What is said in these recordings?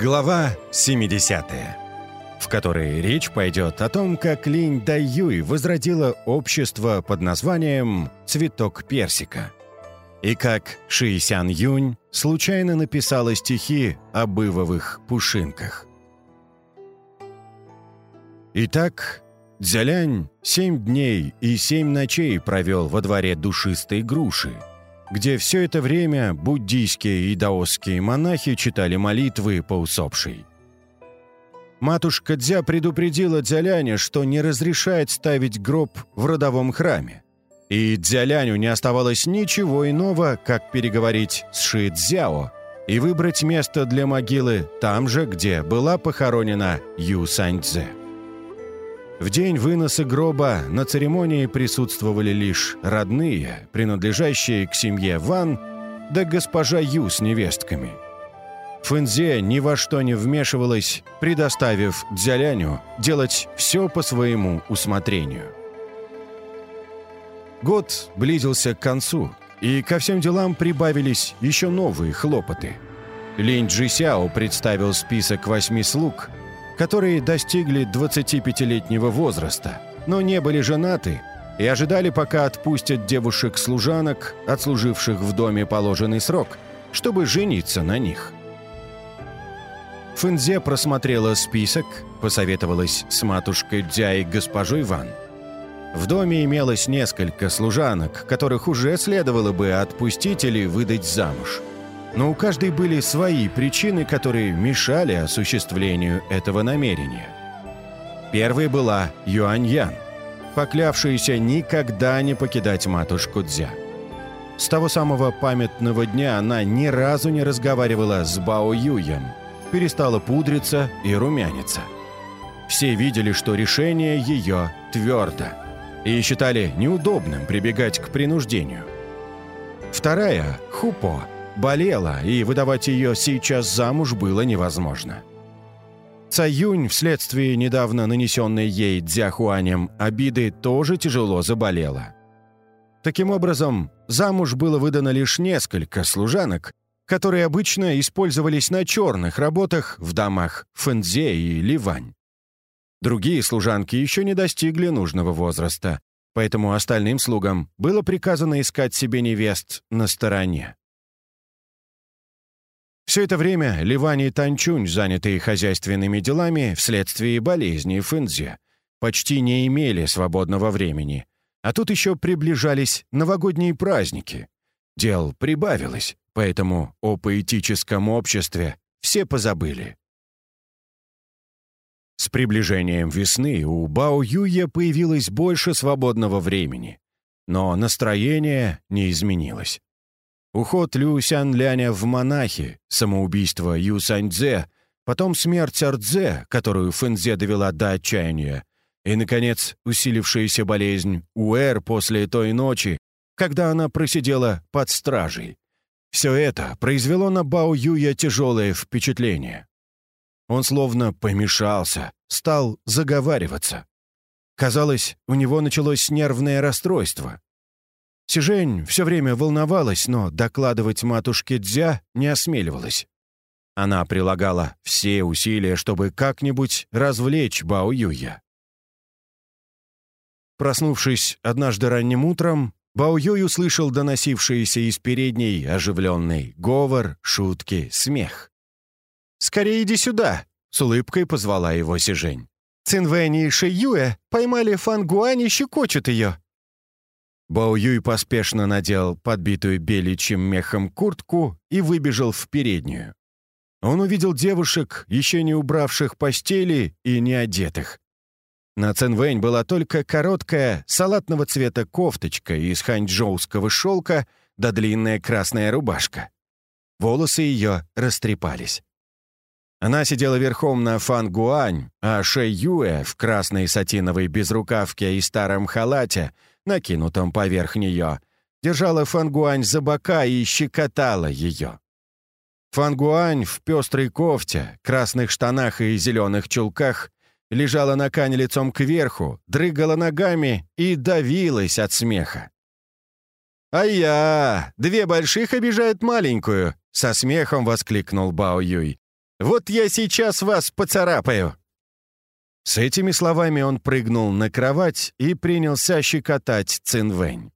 Глава 70 в которой речь пойдет о том, как Линь Дайюй возродила общество под названием «Цветок персика», и как Ши Сян Юнь случайно написала стихи об ивовых пушинках. Итак, Дзялянь семь дней и семь ночей провел во дворе душистой груши, где все это время буддийские и даосские монахи читали молитвы по усопшей. Матушка Дзя предупредила Дзяляня, что не разрешает ставить гроб в родовом храме. И Дзяляню не оставалось ничего иного, как переговорить с Ши Цзяо и выбрать место для могилы там же, где была похоронена Ю Саньцзе. В день выноса гроба на церемонии присутствовали лишь родные, принадлежащие к семье Ван, да госпожа Ю с невестками – Фэнзе ни во что не вмешивалась, предоставив Дзяляню делать все по своему усмотрению. Год близился к концу, и ко всем делам прибавились еще новые хлопоты. Линь Джисяо представил список восьми слуг, которые достигли 25-летнего возраста, но не были женаты и ожидали, пока отпустят девушек-служанок, отслуживших в доме положенный срок, чтобы жениться на них. Фэнзе просмотрела список, посоветовалась с матушкой Дзя и госпожой Ван. В доме имелось несколько служанок, которых уже следовало бы отпустить или выдать замуж. Но у каждой были свои причины, которые мешали осуществлению этого намерения. Первой была Юань Ян, поклявшаяся никогда не покидать матушку Дзя. С того самого памятного дня она ни разу не разговаривала с Бао Юем – перестала пудриться и румяниться. Все видели, что решение ее твердо, и считали неудобным прибегать к принуждению. Вторая, Хупо, болела, и выдавать ее сейчас замуж было невозможно. Цаюнь вследствие недавно нанесенной ей Дзяхуанем обиды тоже тяжело заболела. Таким образом, замуж было выдано лишь несколько служанок, которые обычно использовались на черных работах в домах Фэнзе и Ливань. Другие служанки еще не достигли нужного возраста, поэтому остальным слугам было приказано искать себе невест на стороне. Все это время Ливань и Танчунь, занятые хозяйственными делами вследствие болезни Фэнзе, почти не имели свободного времени, а тут еще приближались новогодние праздники. Дел прибавилось, поэтому о поэтическом обществе все позабыли. С приближением весны у Бао Юя появилось больше свободного времени, но настроение не изменилось. Уход Лю Сян Ляня в монахи, самоубийство Ю Саньцзе, потом смерть Ардзе, которую Фэнзе довела до отчаяния, и, наконец, усилившаяся болезнь Уэр после той ночи, когда она просидела под стражей. Все это произвело на Бао Юя тяжелое впечатление. Он словно помешался, стал заговариваться. Казалось, у него началось нервное расстройство. Сижень все время волновалась, но докладывать матушке Дзя не осмеливалась. Она прилагала все усилия, чтобы как-нибудь развлечь Бао Юя. Проснувшись однажды ранним утром, Бао-Юй услышал доносившиеся из передней оживленный говор, шутки, смех. «Скорее иди сюда!» — с улыбкой позвала его Сижень. Цинвэнь и Шиюэ поймали Фан Гуань и щекочут ее. Бао Юй поспешно надел подбитую беличьим мехом куртку и выбежал в переднюю. Он увидел девушек, еще не убравших постели и не одетых. На Ценвэнь была только короткая, салатного цвета кофточка из ханчжоуского шелка да длинная красная рубашка. Волосы ее растрепались. Она сидела верхом на Фан Гуань, а Шэй Юэ в красной сатиновой безрукавке и старом халате, накинутом поверх нее, держала Фан Гуань за бока и щекотала ее. Фан Гуань в пестрой кофте, красных штанах и зеленых чулках лежала на кане лицом кверху, дрыгала ногами и давилась от смеха. «А я! Две больших обижают маленькую!» — со смехом воскликнул Бао Юй. Вот я сейчас вас поцарапаю!» С этими словами он прыгнул на кровать и принялся щекотать Цинвэнь.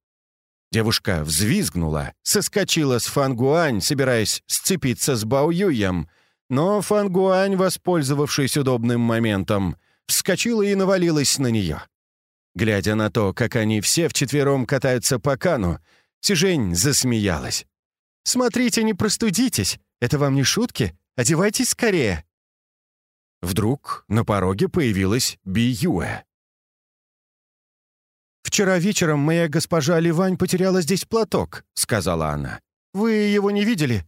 Девушка взвизгнула, соскочила с Фангуань, собираясь сцепиться с Бао Юем, но Фангуань, воспользовавшись удобным моментом, вскочила и навалилась на нее. Глядя на то, как они все вчетвером катаются по кану, Сижень засмеялась. «Смотрите, не простудитесь! Это вам не шутки? Одевайтесь скорее!» Вдруг на пороге появилась Би Юэ. «Вчера вечером моя госпожа Ливань потеряла здесь платок», — сказала она. «Вы его не видели?»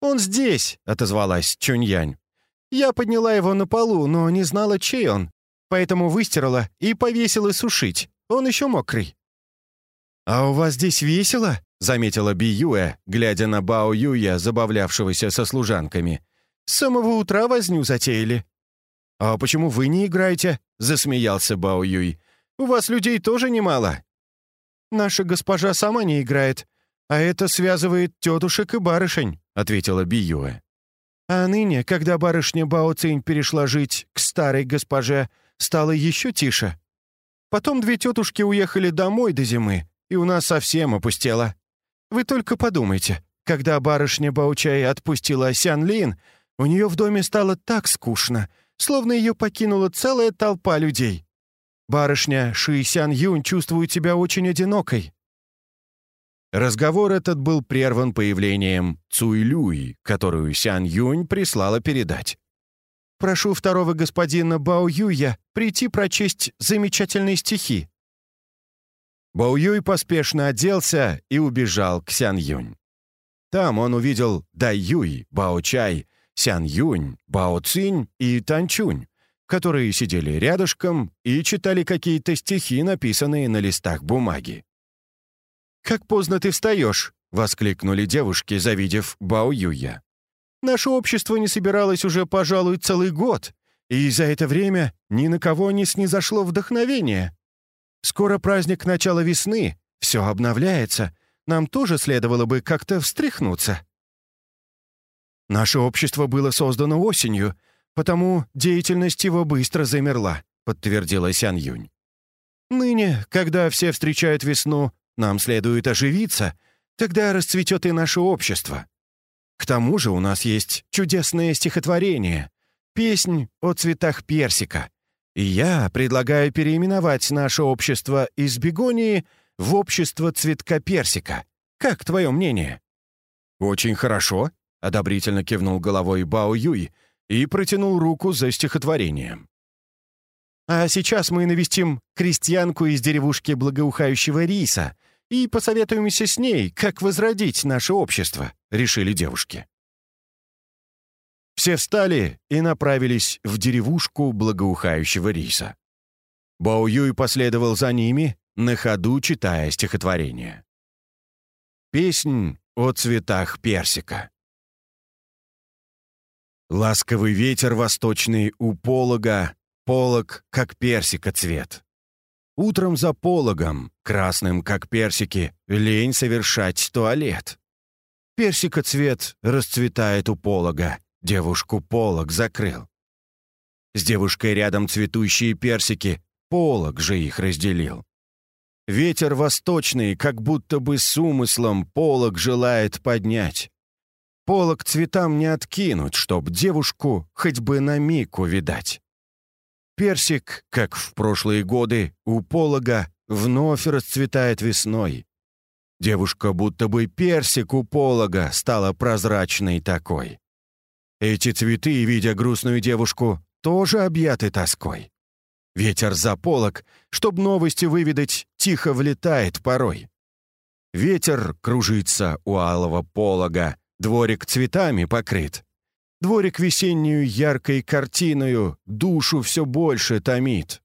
«Он здесь», — отозвалась Чуньянь. «Я подняла его на полу, но не знала, чей он, поэтому выстирала и повесила сушить. Он еще мокрый». «А у вас здесь весело?» — заметила Би Юэ, глядя на Бао Юя, забавлявшегося со служанками. «С самого утра возню затеяли». «А почему вы не играете?» — засмеялся Бао Юй. «У вас людей тоже немало». «Наша госпожа сама не играет, а это связывает тетушек и барышень», — ответила Биюэ. «А ныне, когда барышня Бао Цинь перешла жить к старой госпоже, стало еще тише. Потом две тетушки уехали домой до зимы, и у нас совсем опустело. Вы только подумайте, когда барышня Баучай отпустила Сян Лин, у нее в доме стало так скучно — словно ее покинула целая толпа людей. Барышня Ши Сян Юнь чувствует себя очень одинокой». Разговор этот был прерван появлением Цуй Люй, которую Сян Юнь прислала передать. «Прошу второго господина Бао Юя прийти прочесть замечательные стихи». Бао Юй поспешно оделся и убежал к Сян Юнь. Там он увидел Дай Юй, Бао Чай Сян Юнь, Бао Цинь и Танчунь, которые сидели рядышком и читали какие-то стихи, написанные на листах бумаги. «Как поздно ты встаешь!» — воскликнули девушки, завидев Бао Юя. «Наше общество не собиралось уже, пожалуй, целый год, и за это время ни на кого не снизошло вдохновение. Скоро праздник начала весны, все обновляется, нам тоже следовало бы как-то встряхнуться». Наше общество было создано осенью, потому деятельность его быстро замерла», — подтвердила Сян Юнь. «Ныне, когда все встречают весну, нам следует оживиться, тогда расцветет и наше общество. К тому же у нас есть чудесное стихотворение, песнь о цветах персика, и я предлагаю переименовать наше общество из бегонии в общество цветка персика. Как твое мнение?» «Очень хорошо», — одобрительно кивнул головой Бао Юй и протянул руку за стихотворением. «А сейчас мы навестим крестьянку из деревушки благоухающего риса и посоветуемся с ней, как возродить наше общество», — решили девушки. Все встали и направились в деревушку благоухающего риса. Бао Юй последовал за ними, на ходу читая стихотворение. Песнь о цветах персика. Ласковый ветер восточный у полога, полог, как персика цвет. Утром за пологом, красным, как персики, лень совершать туалет. Персика цвет расцветает у полога, девушку полог закрыл. С девушкой рядом цветущие персики, полог же их разделил. Ветер восточный, как будто бы с умыслом полог желает поднять. Полок цветам не откинуть, чтоб девушку хоть бы на миг увидать. Персик, как в прошлые годы, у полога вновь расцветает весной. Девушка будто бы персик у полога стала прозрачной такой. Эти цветы, видя грустную девушку, тоже объяты тоской. Ветер за полог, чтоб новости выведать, тихо влетает порой. Ветер кружится у алого полога, Дворик цветами покрыт. Дворик весеннюю яркой картиною душу все больше томит.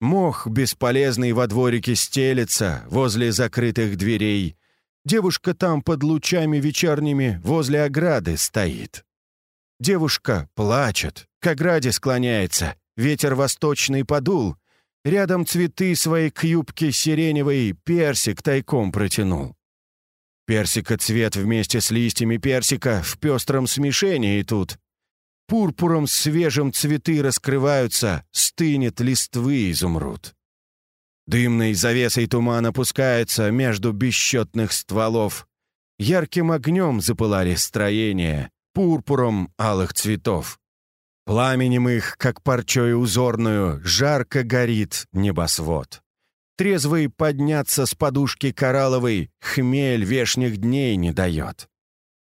Мох бесполезный во дворике стелется возле закрытых дверей. Девушка там под лучами вечерними возле ограды стоит. Девушка плачет, к ограде склоняется, ветер восточный подул. Рядом цветы свои к юбке сиреневой персик тайком протянул. Персика цвет вместе с листьями персика в пестром смешении тут. Пурпуром свежим цветы раскрываются, стынет листвы изумруд. Дымной завесой туман опускается между бесчетных стволов. Ярким огнем запылали строения, пурпуром алых цветов. Пламенем их, как парчой узорную, жарко горит небосвод. Трезвый подняться с подушки коралловой хмель вешних дней не дает.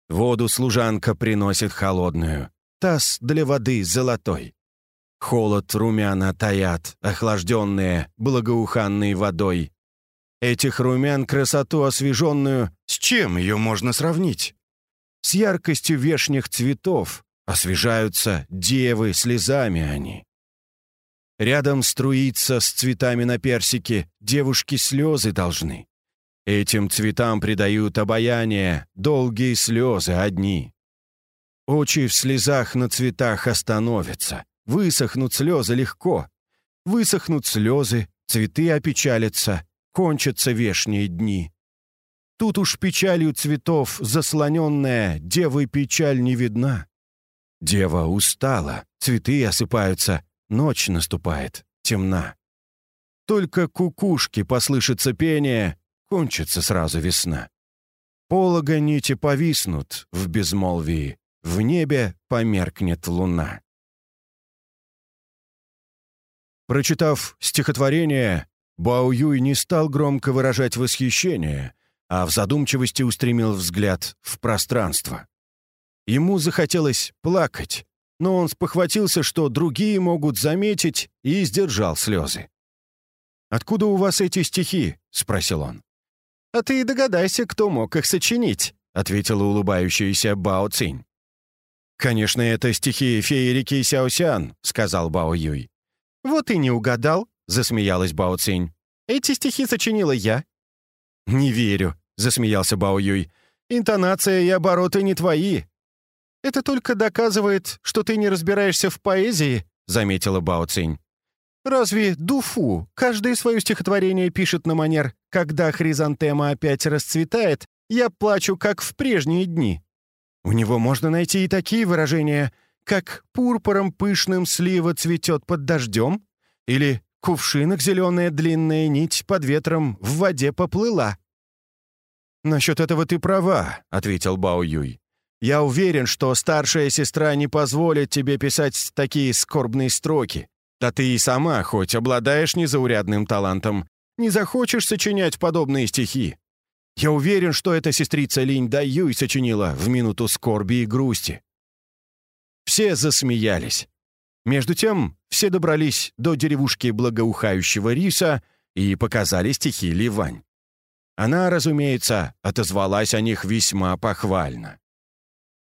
Воду служанка приносит холодную, таз для воды золотой. Холод румяна таят, охлажденные, благоуханной водой. Этих румян красоту освеженную, с чем ее можно сравнить? С яркостью вешних цветов освежаются девы, слезами они. Рядом струиться с цветами на персике девушки слезы должны. Этим цветам придают обаяние, долгие слезы одни. Очи в слезах на цветах остановятся. Высохнут слезы легко. Высохнут слезы, цветы опечалятся, кончатся вешние дни. Тут уж печалью цветов заслоненная девы печаль не видна. Дева устала, цветы осыпаются, ночь наступает, темна. Только кукушки послышится пение, кончится сразу весна. Полога нити повиснут в безмолвии, в небе померкнет луна. Прочитав стихотворение, Бао Юй не стал громко выражать восхищение, а в задумчивости устремил взгляд в пространство. Ему захотелось плакать, но он спохватился, что другие могут заметить, и сдержал слезы. «Откуда у вас эти стихи?» — спросил он. «А ты догадайся, кто мог их сочинить», — ответила улыбающаяся Бао Цинь. «Конечно, это стихи феи реки Сяосян», — сказал Бао Юй. «Вот и не угадал», — засмеялась Бао Цинь. «Эти стихи сочинила я». «Не верю», — засмеялся Бао Юй. «Интонация и обороты не твои». «Это только доказывает, что ты не разбираешься в поэзии», — заметила Бао Цинь. «Разве Дуфу каждое свое стихотворение пишет на манер «Когда хризантема опять расцветает, я плачу, как в прежние дни»?» У него можно найти и такие выражения, как «пурпуром пышным слива цветет под дождем» или «кувшинок зеленая длинная нить под ветром в воде поплыла». «Насчет этого ты права», — ответил Бао Юй. «Я уверен, что старшая сестра не позволит тебе писать такие скорбные строки. Да ты и сама, хоть обладаешь незаурядным талантом, не захочешь сочинять подобные стихи. Я уверен, что эта сестрица Линь Да Юй сочинила в минуту скорби и грусти». Все засмеялись. Между тем, все добрались до деревушки благоухающего риса и показали стихи Ливань. Она, разумеется, отозвалась о них весьма похвально.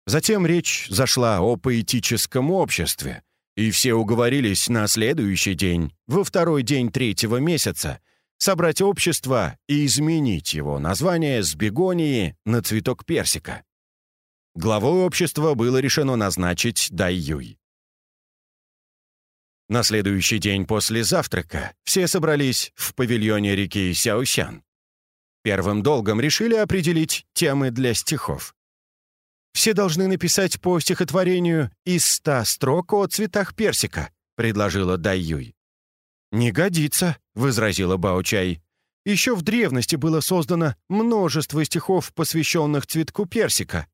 Затем речь зашла о поэтическом обществе, и все уговорились на следующий день, во второй день третьего месяца, собрать общество и изменить его название с бегонии на цветок персика. Главой общества было решено назначить Дай Юй. На следующий день после завтрака все собрались в павильоне реки Сяосян. Первым долгом решили определить темы для стихов. «Все должны написать по стихотворению из ста строк о цветах персика», — предложила Дай Юй. «Не годится», — возразила Бао-Чай. «Еще в древности было создано множество стихов, посвященных цветку персика.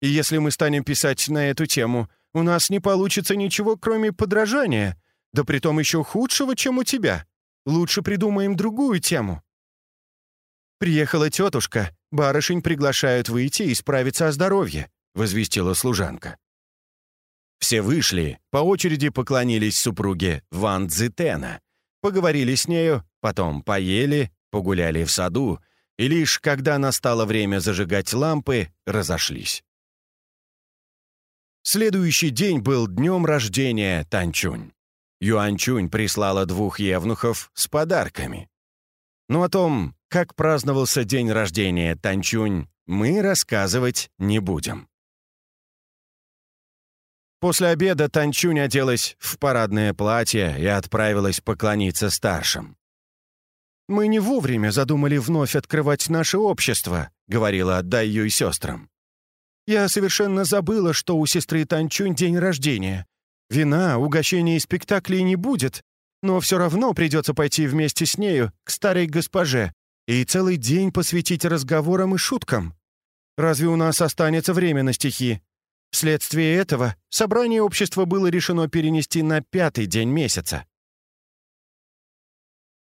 И если мы станем писать на эту тему, у нас не получится ничего, кроме подражания, да притом еще худшего, чем у тебя. Лучше придумаем другую тему». «Приехала тетушка, барышень приглашают выйти и справиться о здоровье», — возвестила служанка. Все вышли, по очереди поклонились супруге Ван Цзитена, поговорили с нею, потом поели, погуляли в саду, и лишь когда настало время зажигать лампы, разошлись. Следующий день был днем рождения Танчунь. Юанчунь прислала двух евнухов с подарками. Но о том, как праздновался день рождения Танчунь, мы рассказывать не будем. После обеда Танчунь оделась в парадное платье и отправилась поклониться старшим. «Мы не вовремя задумали вновь открывать наше общество», — говорила Дай Юй сестрам. Я совершенно забыла, что у сестры Танчунь день рождения. Вина, угощения и спектаклей не будет, но все равно придется пойти вместе с нею к старой госпоже и целый день посвятить разговорам и шуткам. Разве у нас останется время на стихи? Вследствие этого собрание общества было решено перенести на пятый день месяца.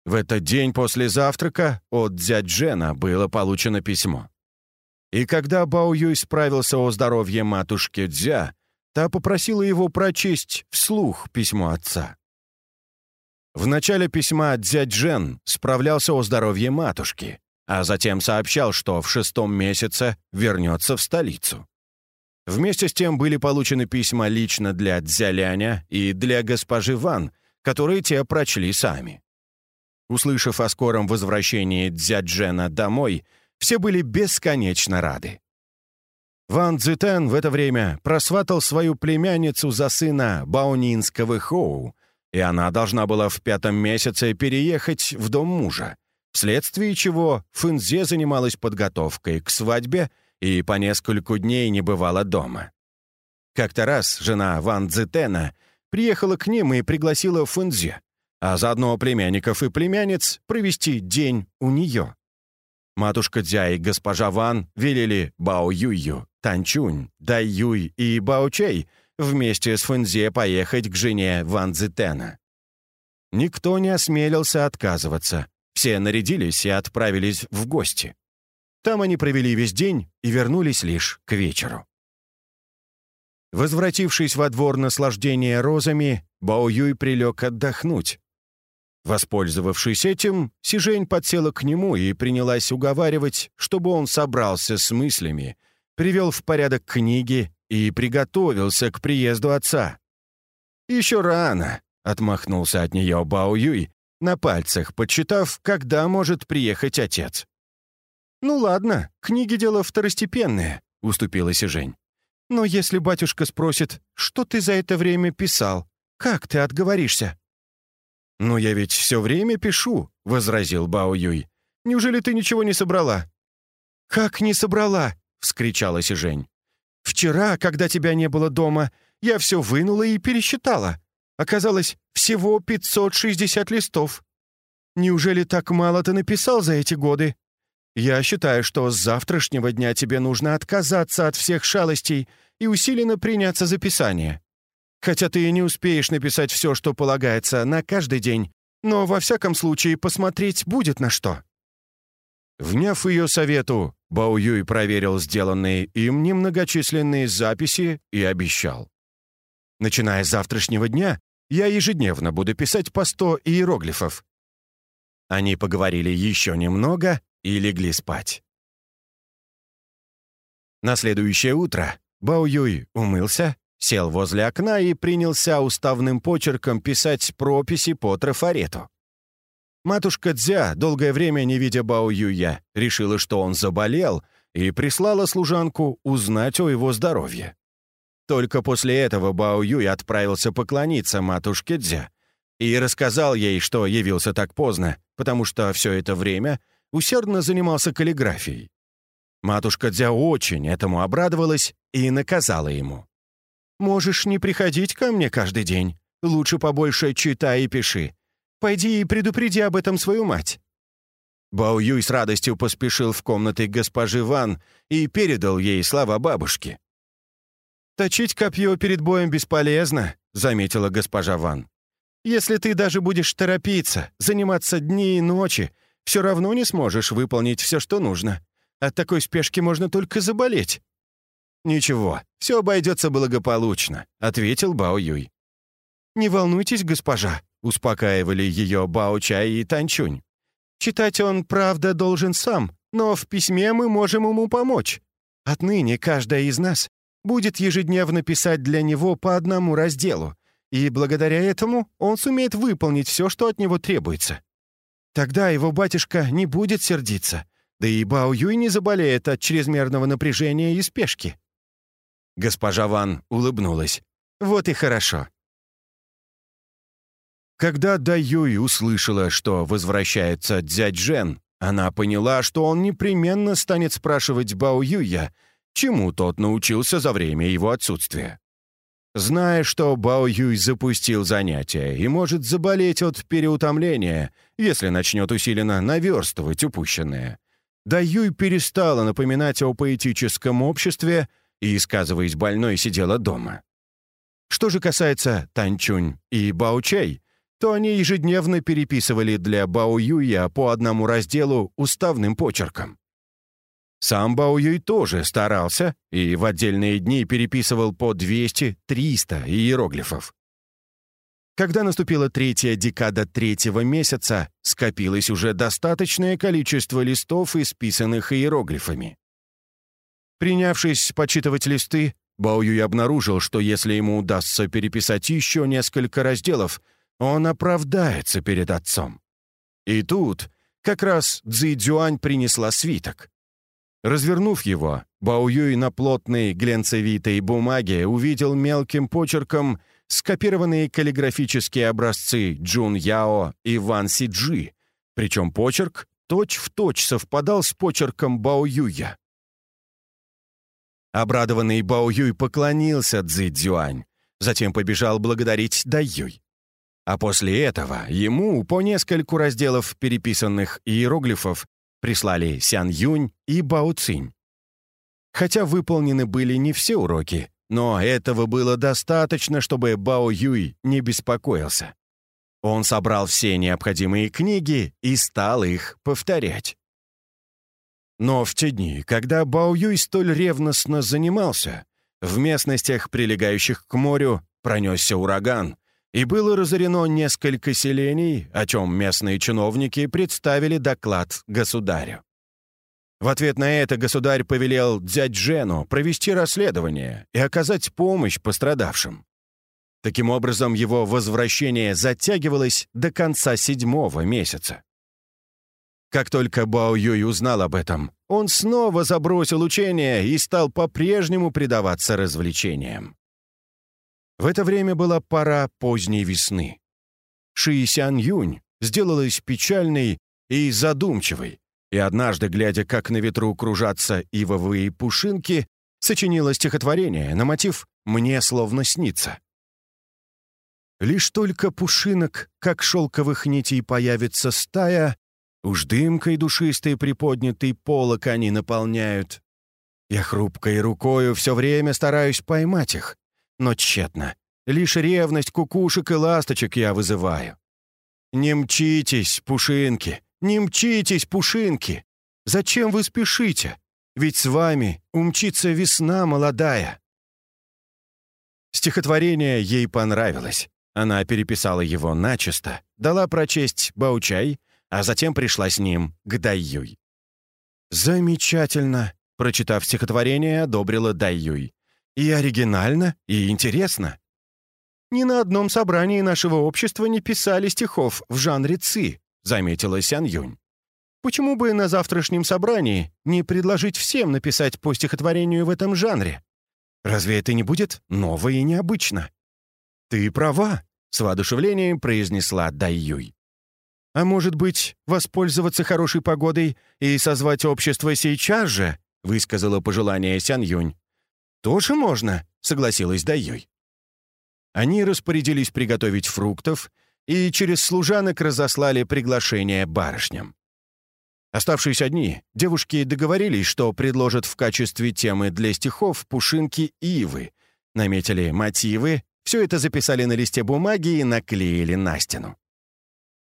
В этот день после завтрака от дядь Джена было получено письмо. И когда Бао Юй справился о здоровье матушки Дзя, та попросила его прочесть вслух письмо отца. В начале письма дядь Джен справлялся о здоровье матушки, а затем сообщал, что в шестом месяце вернется в столицу. Вместе с тем были получены письма лично для Дзяляня и для госпожи Ван, которые те прочли сами. Услышав о скором возвращении Дзяджена домой, все были бесконечно рады. Ван Цзитен в это время просватал свою племянницу за сына Баонинского Хоу, и она должна была в пятом месяце переехать в дом мужа, вследствие чего Фэнзе занималась подготовкой к свадьбе и по нескольку дней не бывала дома. Как-то раз жена Ван Цзитена приехала к ним и пригласила Фэнзе, а заодно племянников и племянниц провести день у нее. Матушка Дзя и госпожа Ван велели Бао Юю, Танчунь, Дай Юй и Бао Чэй вместе с Фэнзе поехать к жене Ван Цзитена. Никто не осмелился отказываться. Все нарядились и отправились в гости. Там они провели весь день и вернулись лишь к вечеру. Возвратившись во двор наслаждения розами, Бао Юй прилег отдохнуть, Воспользовавшись этим, Сижень подсела к нему и принялась уговаривать, чтобы он собрался с мыслями, привел в порядок книги и приготовился к приезду отца. «Еще рано», — отмахнулся от нее Бао Юй, на пальцах подсчитав, когда может приехать отец. «Ну ладно, книги дело второстепенное», — уступила Сижень. «Но если батюшка спросит, что ты за это время писал, как ты отговоришься?» «Но я ведь все время пишу», — возразил Бао Юй. «Неужели ты ничего не собрала?» «Как не собрала?» — вскричала Сижень. «Вчера, когда тебя не было дома, я все вынула и пересчитала. Оказалось, всего 560 листов. Неужели так мало ты написал за эти годы? Я считаю, что с завтрашнего дня тебе нужно отказаться от всех шалостей и усиленно приняться за писание. Хотя ты и не успеешь написать все, что полагается, на каждый день, но во всяком случае посмотреть будет на что». Вняв ее совету, Бао Юй проверил сделанные им немногочисленные записи и обещал. «Начиная с завтрашнего дня, я ежедневно буду писать по сто иероглифов». Они поговорили еще немного и легли спать. На следующее утро Бао Юй умылся, Сел возле окна и принялся уставным почерком писать прописи по трафарету. Матушка Дзя, долгое время не видя Бао Юя, решила, что он заболел, и прислала служанку узнать о его здоровье. Только после этого Бао Юй отправился поклониться матушке Дзя и рассказал ей, что явился так поздно, потому что все это время усердно занимался каллиграфией. Матушка Дзя очень этому обрадовалась и наказала ему. Можешь не приходить ко мне каждый день. Лучше побольше читай и пиши. Пойди и предупреди об этом свою мать». Бао Юй с радостью поспешил в комнаты госпожи Ван и передал ей слова бабушки. «Точить копье перед боем бесполезно», — заметила госпожа Ван. «Если ты даже будешь торопиться, заниматься дни и ночи, все равно не сможешь выполнить все, что нужно. От такой спешки можно только заболеть». «Ничего, все обойдется благополучно», — ответил Бао Юй. «Не волнуйтесь, госпожа», — успокаивали ее Бао Чай и Танчунь. «Читать он, правда, должен сам, но в письме мы можем ему помочь. Отныне каждая из нас будет ежедневно писать для него по одному разделу, и благодаря этому он сумеет выполнить все, что от него требуется. Тогда его батюшка не будет сердиться, да и Бао Юй не заболеет от чрезмерного напряжения и спешки. Госпожа Ван улыбнулась. «Вот и хорошо». Когда Даюй услышала, что возвращается дядь Жен, она поняла, что он непременно станет спрашивать Бао Юя, чему тот научился за время его отсутствия. Зная, что Бао Юй запустил занятия и может заболеть от переутомления, если начнет усиленно наверстывать упущенное, Да Юй перестала напоминать о поэтическом обществе и, сказываясь больной, сидела дома. Что же касается Танчунь и Бао Чэй, то они ежедневно переписывали для Бао Юя по одному разделу уставным почерком. Сам Бао Юй тоже старался и в отдельные дни переписывал по 200-300 иероглифов. Когда наступила третья декада третьего месяца, скопилось уже достаточное количество листов, исписанных иероглифами. Принявшись почитывать листы, Бао Юй обнаружил, что если ему удастся переписать еще несколько разделов, он оправдается перед отцом. И тут как раз Цзи Цзюань принесла свиток. Развернув его, Бао Юй на плотной глянцевитой бумаге увидел мелким почерком скопированные каллиграфические образцы Джун Яо и Ван Сиджи, причем почерк точь-в-точь точь совпадал с почерком Бао Юя. Обрадованный Бао Юй поклонился Цзи Цзюань, затем побежал благодарить Дай Юй. А после этого ему по нескольку разделов переписанных иероглифов прислали Сян Юнь и Бао Цинь. Хотя выполнены были не все уроки, но этого было достаточно, чтобы Бао Юй не беспокоился. Он собрал все необходимые книги и стал их повторять. Но в те дни, когда Бао Юй столь ревностно занимался, в местностях, прилегающих к морю, пронесся ураган, и было разорено несколько селений, о чем местные чиновники представили доклад государю. В ответ на это государь повелел дядь Жену провести расследование и оказать помощь пострадавшим. Таким образом, его возвращение затягивалось до конца седьмого месяца. Как только Бао Юй узнал об этом, он снова забросил учение и стал по-прежнему предаваться развлечениям. В это время была пора поздней весны. Ши Сян Юнь сделалась печальной и задумчивой, и однажды, глядя, как на ветру кружатся ивовые пушинки, сочинила стихотворение на мотив «Мне словно снится». Лишь только пушинок, как шелковых нитей появится стая, уж дымкой душистой приподнятый полок они наполняют. Я хрупкой рукою все время стараюсь поймать их, но тщетно. Лишь ревность кукушек и ласточек я вызываю. Не мчитесь, пушинки, не мчитесь, пушинки. Зачем вы спешите? Ведь с вами умчится весна молодая. Стихотворение ей понравилось. Она переписала его начисто, дала прочесть Баучай, а затем пришла с ним к Дайюй. «Замечательно!» — прочитав стихотворение, одобрила Дайюй. И оригинально, и интересно. Ни на одном собрании нашего общества не писали стихов в жанре ци, заметила Сян Юнь. Почему бы на завтрашнем собрании не предложить всем написать по стихотворению в этом жанре? Разве это не будет ново и необычно? Ты права, с воодушевлением произнесла Дай Юй. А может быть, воспользоваться хорошей погодой и созвать общество сейчас же? высказала пожелание Сян Юнь. «Тоже можно», — согласилась Дайой. Они распорядились приготовить фруктов и через служанок разослали приглашение барышням. Оставшись одни, девушки договорились, что предложат в качестве темы для стихов пушинки ивы, наметили мотивы, все это записали на листе бумаги и наклеили на стену.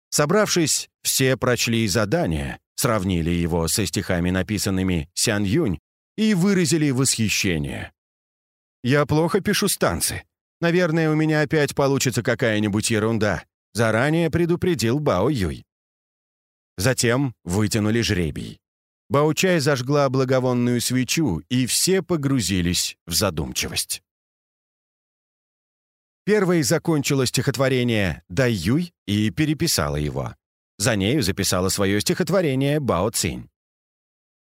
Собравшись, все прочли задание, сравнили его со стихами, написанными Сян Юнь, и выразили восхищение. «Я плохо пишу станцы. Наверное, у меня опять получится какая-нибудь ерунда», заранее предупредил Бао Юй. Затем вытянули жребий. Баучай зажгла благовонную свечу, и все погрузились в задумчивость. Первой закончила стихотворение «Дай Юй» и переписала его. За нею записала свое стихотворение Бао Цинь.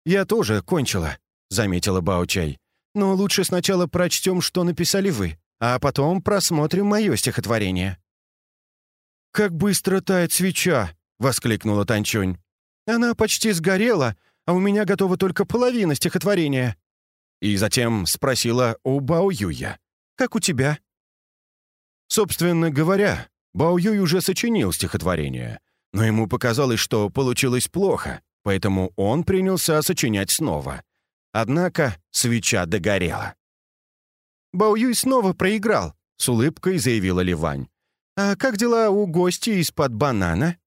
«Я тоже кончила», заметила Баучай. «Но лучше сначала прочтем, что написали вы, а потом просмотрим мое стихотворение». «Как быстро тает свеча!» — воскликнула Танчунь. «Она почти сгорела, а у меня готова только половина стихотворения». и затем спросила у Бао Юя. «Как у тебя?» Собственно говоря, Бао Юй уже сочинил стихотворение, но ему показалось, что получилось плохо, поэтому он принялся сочинять снова. Однако свеча догорела. «Бао Юй снова проиграл», — с улыбкой заявила Ливань. «А как дела у гостя из-под банана?»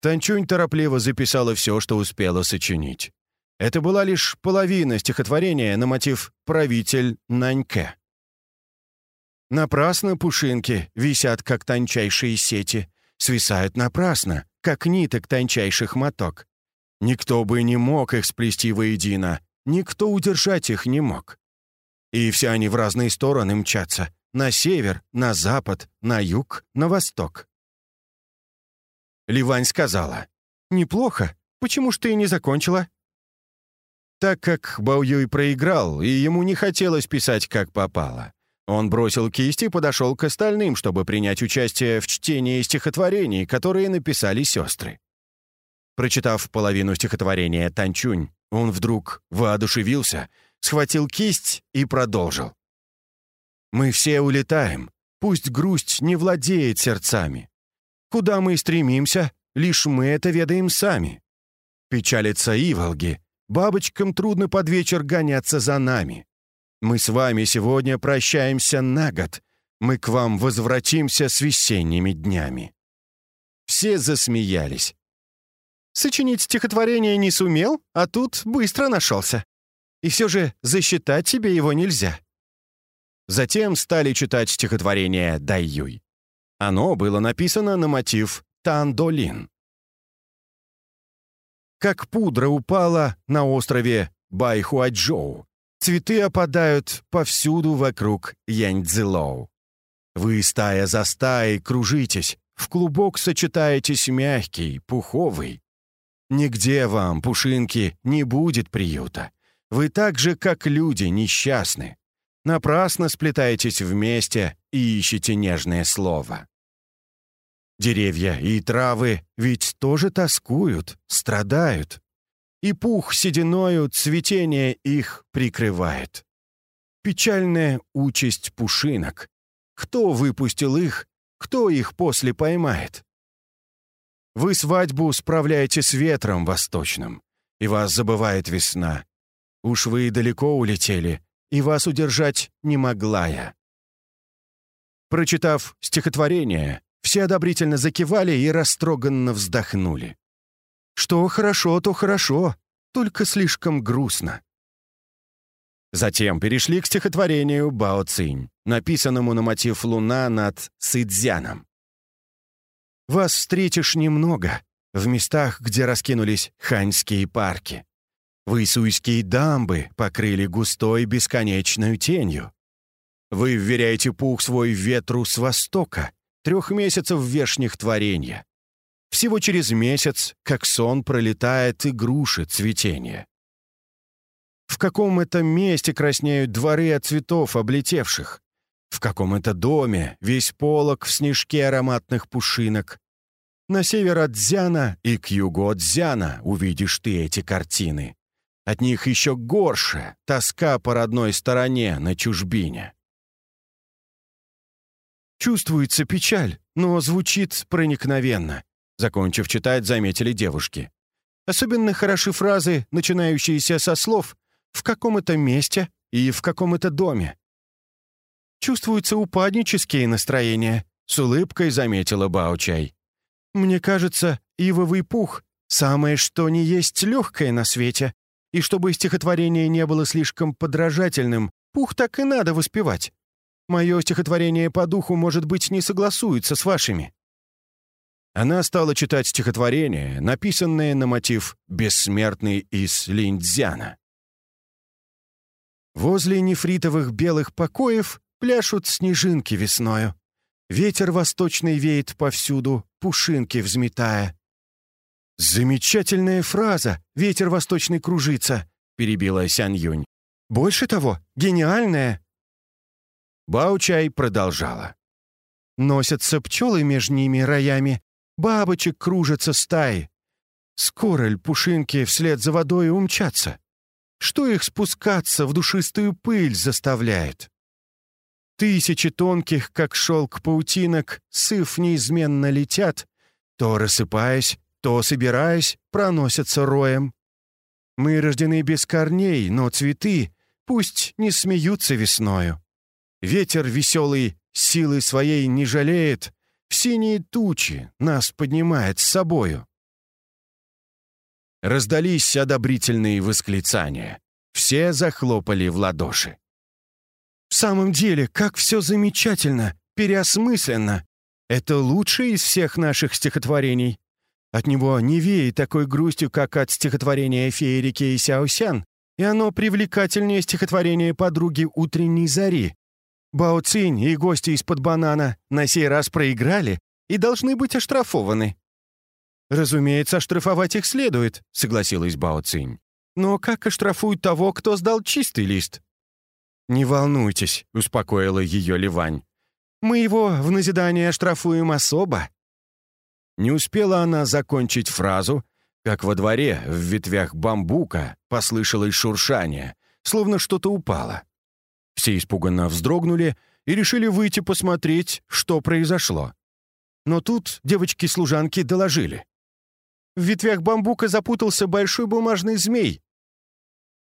Танчунь торопливо записала все, что успела сочинить. Это была лишь половина стихотворения на мотив «Правитель Наньке». Напрасно пушинки висят, как тончайшие сети, свисают напрасно, как ниток тончайших моток. Никто бы не мог их сплести воедино, никто удержать их не мог. И все они в разные стороны мчатся, на север, на запад, на юг, на восток. Ливань сказала, «Неплохо. Почему ж ты не закончила?» Так как Бао Юй проиграл, и ему не хотелось писать как попало. Он бросил кисть и подошел к остальным, чтобы принять участие в чтении стихотворений, которые написали сестры. Прочитав половину стихотворения «Танчунь», он вдруг воодушевился, схватил кисть и продолжил. «Мы все улетаем, пусть грусть не владеет сердцами. Куда мы стремимся, лишь мы это ведаем сами. Печалится Иволги, бабочкам трудно под вечер гоняться за нами. Мы с вами сегодня прощаемся на год, мы к вам возвратимся с весенними днями». Все засмеялись. Сочинить стихотворение не сумел, а тут быстро нашелся. И все же засчитать тебе его нельзя. Затем стали читать стихотворение «Дайюй». Оно было написано на мотив «Тандолин». Как пудра упала на острове Байхуаджоу, цветы опадают повсюду вокруг Яньцзилоу. Вы стая за стаей кружитесь, в клубок сочетаетесь мягкий, пуховый. Нигде вам, пушинки, не будет приюта. Вы так же, как люди, несчастны. Напрасно сплетаетесь вместе и ищете нежное слово. Деревья и травы ведь тоже тоскуют, страдают. И пух сединою цветение их прикрывает. Печальная участь пушинок. Кто выпустил их, кто их после поймает? Вы свадьбу справляете с ветром восточным, и вас забывает весна. Уж вы далеко улетели, и вас удержать не могла я. Прочитав стихотворение, все одобрительно закивали и растроганно вздохнули. Что хорошо, то хорошо, только слишком грустно. Затем перешли к стихотворению Бао Цинь, написанному на мотив «Луна» над Сыдзяном. «Вас встретишь немного в местах, где раскинулись ханьские парки. Высуйские дамбы покрыли густой бесконечной тенью. Вы вверяете пух свой ветру с востока, трех месяцев вешних творения. Всего через месяц, как сон, пролетает и груши цветения. В каком это месте краснеют дворы от цветов облетевших? В каком это доме весь полог в снежке ароматных пушинок? На север от Дзяна и к югу от Дзяна увидишь ты эти картины. От них еще горше тоска по родной стороне на чужбине. Чувствуется печаль, но звучит проникновенно. Закончив читать, заметили девушки. Особенно хороши фразы, начинающиеся со слов «в каком это месте» и «в каком это доме». Чувствуются упаднические настроения, с улыбкой заметила Баучай. «Мне кажется, ивовый пух — самое что ни есть легкое на свете, и чтобы стихотворение не было слишком подражательным, пух так и надо воспевать. Мое стихотворение по духу, может быть, не согласуется с вашими». Она стала читать стихотворение, написанное на мотив «Бессмертный из Линдзяна». Возле нефритовых белых покоев пляшут снежинки весною. Ветер восточный веет повсюду, пушинки взметая. «Замечательная фраза! Ветер восточный кружится!» — перебила Сян Юнь. «Больше того, гениальная!» Баучай продолжала. Носятся пчелы между ними роями, бабочек кружатся стаи. Скоро ль пушинки вслед за водой умчатся? Что их спускаться в душистую пыль заставляет? Тысячи тонких, как шелк паутинок, сыв неизменно летят, то рассыпаясь, то собираясь, проносятся роем. Мы рождены без корней, но цветы пусть не смеются весною. Ветер веселый силы своей не жалеет, в синие тучи нас поднимает с собою. Раздались одобрительные восклицания. Все захлопали в ладоши. «В самом деле, как все замечательно, переосмысленно! Это лучшее из всех наших стихотворений. От него не веет такой грустью, как от стихотворения Феерики и Сяосян, и оно привлекательнее стихотворения подруги «Утренней зари». Бао Цинь и гости из-под банана на сей раз проиграли и должны быть оштрафованы. «Разумеется, оштрафовать их следует», — согласилась Бао Цинь. «Но как оштрафуют того, кто сдал чистый лист?» «Не волнуйтесь», — успокоила ее Ливань. «Мы его в назидание оштрафуем особо». Не успела она закончить фразу, как во дворе в ветвях бамбука послышалось шуршание, словно что-то упало. Все испуганно вздрогнули и решили выйти посмотреть, что произошло. Но тут девочки-служанки доложили. В ветвях бамбука запутался большой бумажный змей.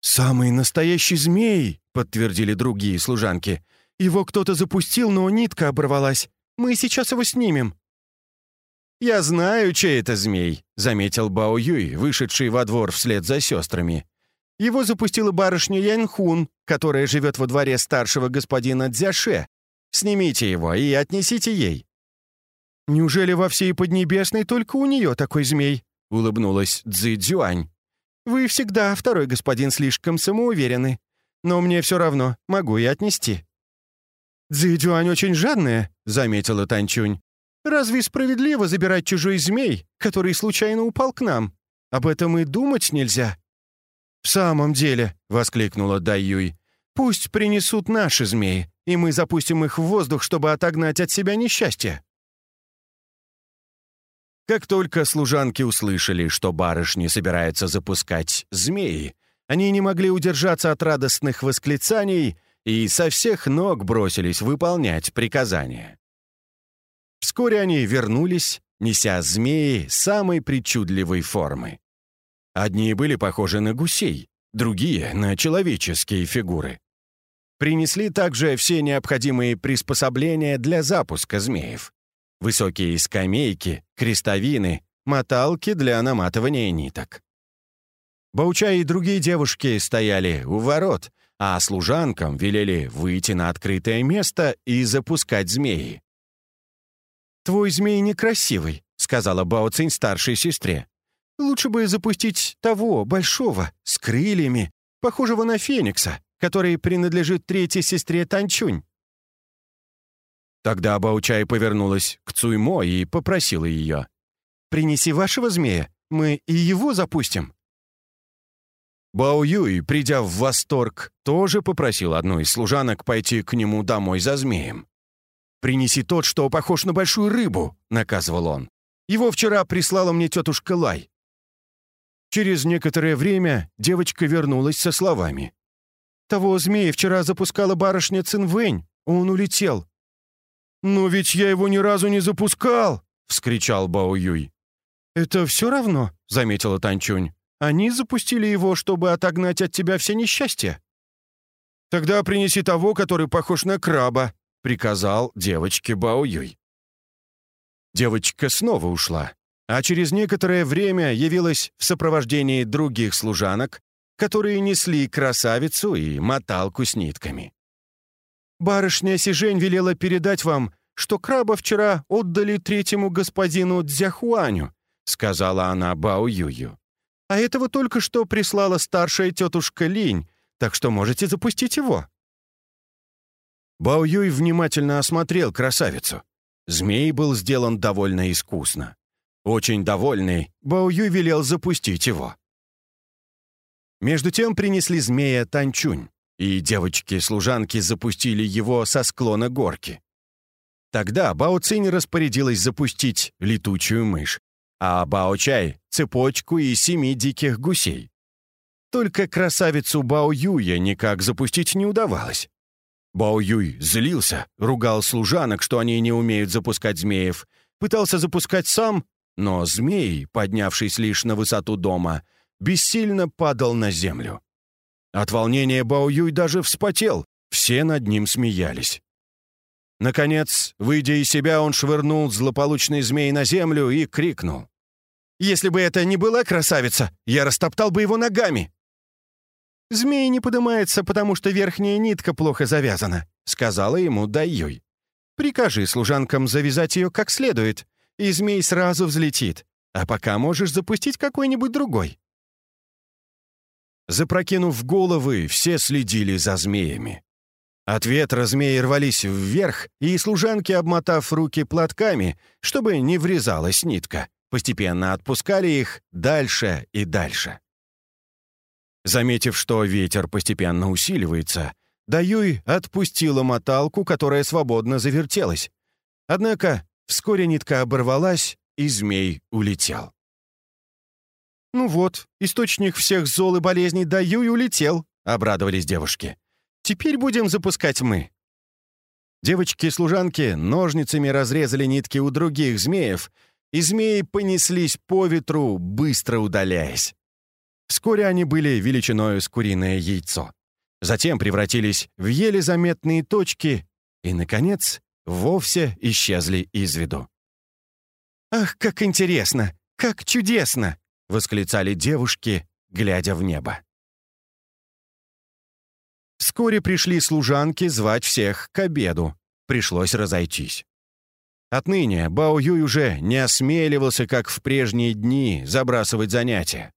«Самый настоящий змей!» — подтвердили другие служанки. «Его кто-то запустил, но нитка оборвалась. Мы сейчас его снимем». «Я знаю, чей это змей», — заметил Бао Юй, вышедший во двор вслед за сестрами. «Его запустила барышня Яньхун, которая живет во дворе старшего господина Дзяше. Снимите его и отнесите ей». «Неужели во всей Поднебесной только у нее такой змей?» — улыбнулась Цзи Цзюань. «Вы всегда, второй господин, слишком самоуверены. Но мне все равно, могу и отнести». «Цзи Цзюань очень жадная», — заметила Танчунь. «Разве справедливо забирать чужой змей, который случайно упал к нам? Об этом и думать нельзя». «В самом деле», — воскликнула Даюй, «пусть принесут наши змеи, и мы запустим их в воздух, чтобы отогнать от себя несчастье». Как только служанки услышали, что барышни собираются запускать змеи, они не могли удержаться от радостных восклицаний и со всех ног бросились выполнять приказания. Вскоре они вернулись, неся змеи самой причудливой формы. Одни были похожи на гусей, другие — на человеческие фигуры. Принесли также все необходимые приспособления для запуска змеев. Высокие скамейки, крестовины, моталки для наматывания ниток. Бауча и другие девушки стояли у ворот, а служанкам велели выйти на открытое место и запускать змеи. «Твой змей некрасивый», — сказала Бао старшей сестре. «Лучше бы запустить того, большого, с крыльями, похожего на феникса, который принадлежит третьей сестре Танчунь». Тогда Баучай повернулась к Цуймо и попросила ее. «Принеси вашего змея, мы и его запустим». Бао Юй, придя в восторг, тоже попросил одну из служанок пойти к нему домой за змеем. «Принеси тот, что похож на большую рыбу», — наказывал он. «Его вчера прислала мне тетушка Лай». Через некоторое время девочка вернулась со словами. «Того змея вчера запускала барышня Цинвэнь, он улетел. «Но ведь я его ни разу не запускал!» — вскричал Бао Юй. «Это все равно», — заметила Танчунь. «Они запустили его, чтобы отогнать от тебя все несчастья». «Тогда принеси того, который похож на краба», — приказал девочке Бао Юй. Девочка снова ушла, а через некоторое время явилась в сопровождении других служанок, которые несли красавицу и моталку с нитками. Барышня Сижень велела передать вам, что краба вчера отдали третьему господину Дзяхуаню», сказала она Бао Юю. «А этого только что прислала старшая тетушка Линь, так что можете запустить его». Бао Юй внимательно осмотрел красавицу. Змей был сделан довольно искусно. Очень довольный, Бао Юй велел запустить его. Между тем принесли змея Танчунь и девочки-служанки запустили его со склона горки. Тогда Бао Цинь распорядилась запустить летучую мышь, а Бао Чай — цепочку из семи диких гусей. Только красавицу Бао Юя никак запустить не удавалось. Бао Юй злился, ругал служанок, что они не умеют запускать змеев, пытался запускать сам, но змей, поднявшись лишь на высоту дома, бессильно падал на землю. От волнения Бао Юй даже вспотел, все над ним смеялись. Наконец, выйдя из себя, он швырнул злополучный змей на землю и крикнул. «Если бы это не была красавица, я растоптал бы его ногами!» «Змей не поднимается, потому что верхняя нитка плохо завязана», — сказала ему Дайюй. «Прикажи служанкам завязать ее как следует, и змей сразу взлетит, а пока можешь запустить какой-нибудь другой». Запрокинув головы, все следили за змеями. От ветра змеи рвались вверх, и служанки, обмотав руки платками, чтобы не врезалась нитка, постепенно отпускали их дальше и дальше. Заметив, что ветер постепенно усиливается, Даюй отпустила моталку, которая свободно завертелась. Однако вскоре нитка оборвалась, и змей улетел. «Ну вот, источник всех зол и болезней Даюй улетел», — обрадовались девушки. Теперь будем запускать мы». Девочки-служанки ножницами разрезали нитки у других змеев, и змеи понеслись по ветру, быстро удаляясь. Вскоре они были величиною с куриное яйцо. Затем превратились в еле заметные точки и, наконец, вовсе исчезли из виду. «Ах, как интересно! Как чудесно!» — восклицали девушки, глядя в небо. Вскоре пришли служанки звать всех к обеду. Пришлось разойтись. Отныне Бао Юй уже не осмеливался, как в прежние дни, забрасывать занятия.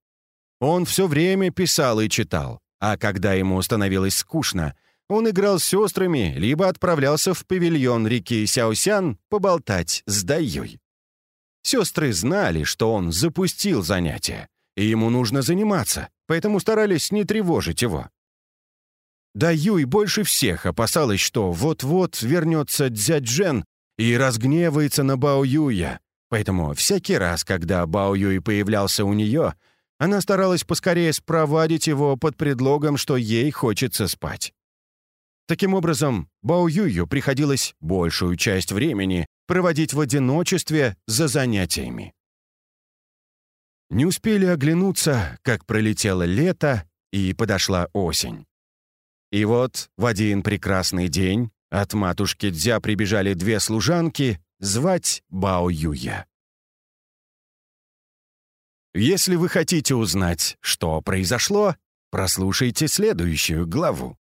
Он все время писал и читал, а когда ему становилось скучно, он играл с сестрами, либо отправлялся в павильон реки Сяосян поболтать с Дайюй. Сестры знали, что он запустил занятия, и ему нужно заниматься, поэтому старались не тревожить его. Да Юй больше всех опасалась, что вот-вот вернется дядь Джен и разгневается на Бао Юя. Поэтому всякий раз, когда Бао Юй появлялся у нее, она старалась поскорее спровадить его под предлогом, что ей хочется спать. Таким образом, Бао Юю приходилось большую часть времени проводить в одиночестве за занятиями. Не успели оглянуться, как пролетело лето и подошла осень. И вот в один прекрасный день от матушки Дзя прибежали две служанки звать Бао Юя. Если вы хотите узнать, что произошло, прослушайте следующую главу.